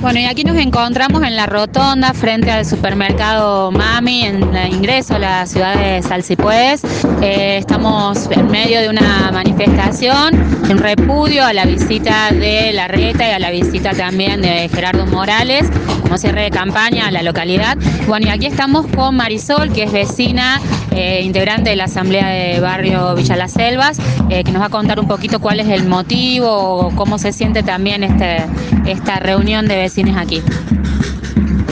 Bueno, y aquí nos encontramos en la rotonda frente al supermercado Mami, en el ingreso a la ciudad de Salsipuez. Eh, estamos en medio de una manifestación, en repudio a la visita de la Reta y a la visita también de Gerardo Morales, como cierre de campaña a la localidad. Bueno, y aquí estamos con Marisol, que es vecina, eh, integrante de la Asamblea de Barrio Villa Las Selvas, eh, que nos va a contar un poquito cuál es el motivo o cómo se siente también este, esta reunión de vecinos aquí.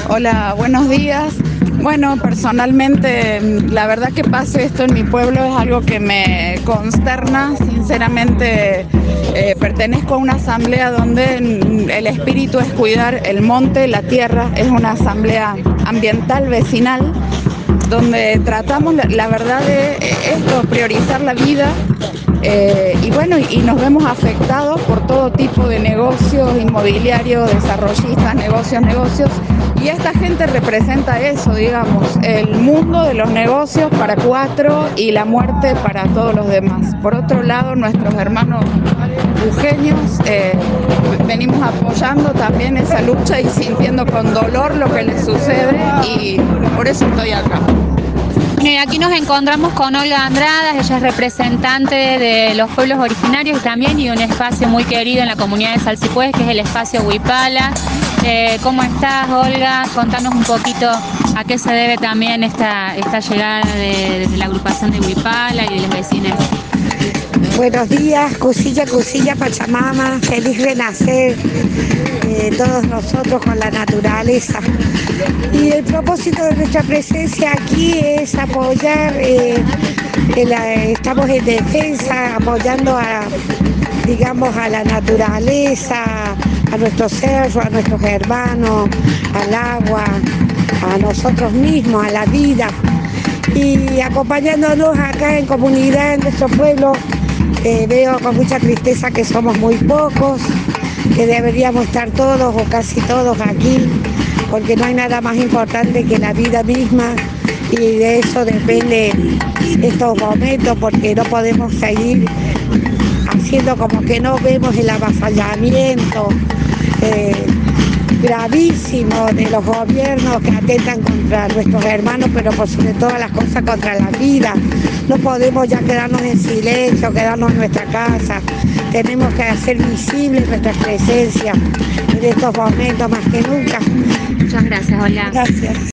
Hola, buenos días. Bueno, personalmente, la verdad que pase esto en mi pueblo es algo que me consterna. Sinceramente, eh, pertenezco a una asamblea donde el espíritu es cuidar el monte, la tierra. Es una asamblea ambiental, vecinal, donde tratamos, la verdad, de esto, priorizar la vida eh, y bueno, y nos vemos afectados por todo tipo de negocios inmobiliarios, desarrollistas, negocios, negocios. Y esta gente representa eso, digamos, el mundo de los negocios para cuatro y la muerte para todos los demás. Por otro lado, nuestros hermanos bujeños eh, venimos apoyando también esa lucha y sintiendo con dolor lo que les sucede y por eso estoy acá. Aquí nos encontramos con Olga Andrada, ella es representante de los pueblos originarios también y un espacio muy querido en la comunidad de Salsipuez, que es el espacio Huipala. Eh, ¿Cómo estás, Olga? Contanos un poquito a qué se debe también esta, llegada de, la agrupación de Huipala y de los vecinos. Buenos días, Cusilla, Cusilla, Pachamama, feliz renacer eh, todos nosotros con la naturaleza. Y el propósito de nuestra presencia aquí es apoyar, eh, estamos en defensa, apoyando a, digamos, a la naturaleza, a nuestros cerros, a nuestros hermanos, al agua, a nosotros mismos, a la vida. Y acompañándonos acá en comunidad, en nuestro pueblo, veo con mucha tristeza que somos muy pocos, que deberíamos estar todos o casi todos aquí, porque no hay nada más importante que la vida misma y de eso depende estos momentos, porque no podemos seguir haciendo como que no vemos el avasallamiento. Eh, gravísimo de los gobiernos que atentan contra nuestros hermanos, pero por sobre todas las cosas contra la vida. No podemos ya quedarnos en silencio, quedarnos en nuestra casa. Tenemos que hacer visible nuestra presencia en estos momentos más que nunca. Muchas gracias, hola. Gracias.